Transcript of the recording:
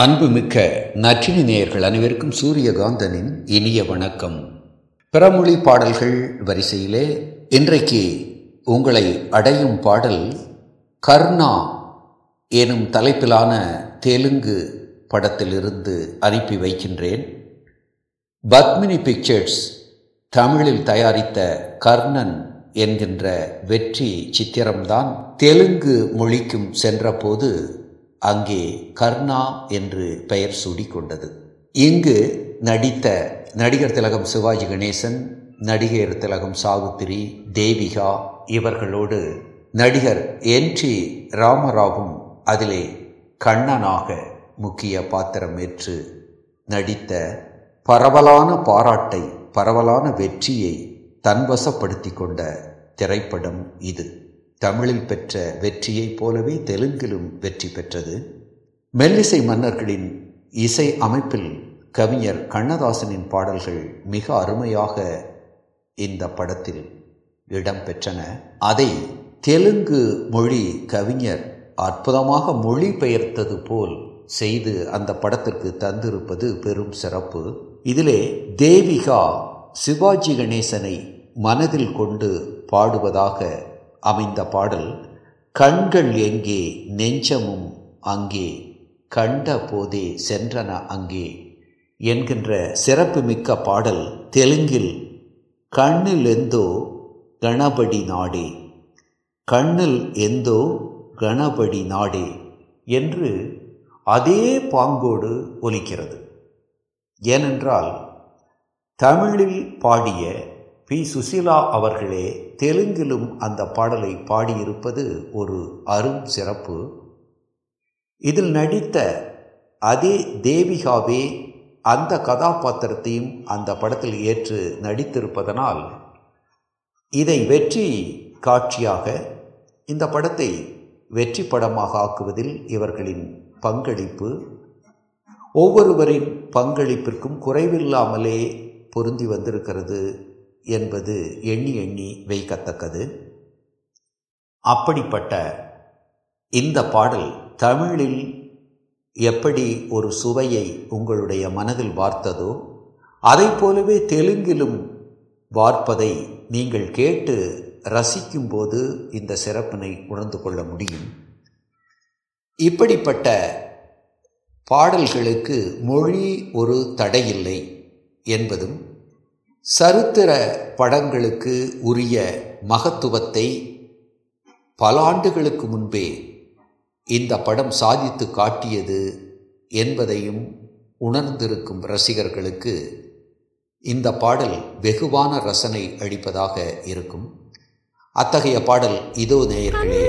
அன்புமிக்க நற்றினி நேயர்கள் அனைவருக்கும் சூரியகாந்தனின் இனிய வணக்கம். பிறமொழி பாடல்கள் வரிசையிலே இன்றைக்கு உங்களை அடையும் பாடல் கர்ணா எனும் தலைப்பிலான தெலுங்கு படத்திலிருந்து அனுப்பி வைக்கின்றேன். பத்மினி பிக்சர்ஸ் தமிழில் தயாரித்த கர்ணன் என்கின்ற வெற்றி சித்திரம்தான் தெலுங்கு மொழிக்கும் சென்றபோது அங்கே கர்ணா என்று பெயர் சூடிக்கொண்டது. இங்கு நடித்த நடிகர் திலகம் சிவாஜி கணேசன் நடிகர் திலகம் சாவித்திரி தேவிகா இவர்களோடு நடிகர் என் டி ராமராவும் அதிலே கண்ணனாக முக்கிய பாத்திரம் ஏற்று நடித்த பரவலான பாராட்டை பரவலான வெற்றியை தன்வசப்படுத்தி கொண்ட திரைப்படம் இது. தமிழில் பெற்ற வெற்றியைப் போலவே தெலுங்கிலும் வெற்றி பெற்றது. மெல்லிசை மன்னர்களின் இசை அமைப்பில் கவிஞர் கண்ணதாசனின் பாடல்கள் மிக அருமையாக இந்த படத்தில் இடம்பெற்றன அதை தெலுங்கு மொழி கவிஞர் அற்புதமாக மொழிபெயர்த்தது போல் செய்து அந்த படத்திற்கு தந்திருப்பது பெரும் சிறப்பு. இதிலே தேவிகா சிவாஜி கணேசனை மனதில் கொண்டு பாடுவதாக அமைந்த பாடல் கண்கள் எங்கே நெஞ்சமும் அங்கே கண்ட போதே சென்றன அங்கே என்கின்ற சிறப்புமிக்க பாடல் தெலுங்கில் கண்ணில் எந்தோ கணபடி நாடே கண்ணில் எந்தோ கணபடி நாடே என்று அதே பாங்கோடு ஒலிக்கிறது. ஏனென்றால் தமிழில் பாடிய பி. சுசிலா அவர்களே தெலுங்கிலும் அந்த பாடலை பாடியிருப்பது ஒரு அரும் சிறப்பு. இதில் நடித்த அதே தேவிகாவே அந்த கதாபாத்திரத்தையும் அந்த படத்தில் ஏற்று நடித்திருப்பதனால் இதை வெற்றி காட்சியாக இந்த படத்தை வெற்றி படமாக ஆக்குவதில் இவர்களின் பங்களிப்பு ஒவ்வொருவரின் பங்களிப்பிற்கும் குறைவில்லாமலே பொருந்தி வந்திருக்கிறது. என்பது எண்ணி எண்ணி வைக்கத்தக்கது. அப்படிப்பட்ட இந்த பாடல் தமிழில் எப்படி ஒரு சுவையை உங்களுடைய மனதில் வார்த்ததோ அதை போலவே தெலுங்கிலும் வார்ப்பதை நீங்கள் கேட்டு ரசிக்கும்போது இந்த சிறப்பினை உணர்ந்து கொள்ள முடியும். இப்படிப்பட்ட பாடல்களுக்கு மொழி ஒரு தடையில்லை என்பதும் சரித்திர படங்களுக்கு உரிய மகத்துவத்தை பல ஆண்டுகளுக்கு முன்பே இந்த படம் சாதித்து காட்டியது என்பதையும் உணர்ந்திருக்கும் ரசிகர்களுக்கு இந்த பாடல் வெகுவான ரசனை அளிப்பதாக இருக்கும். அத்தகைய பாடல் இதோ நேயர்களே.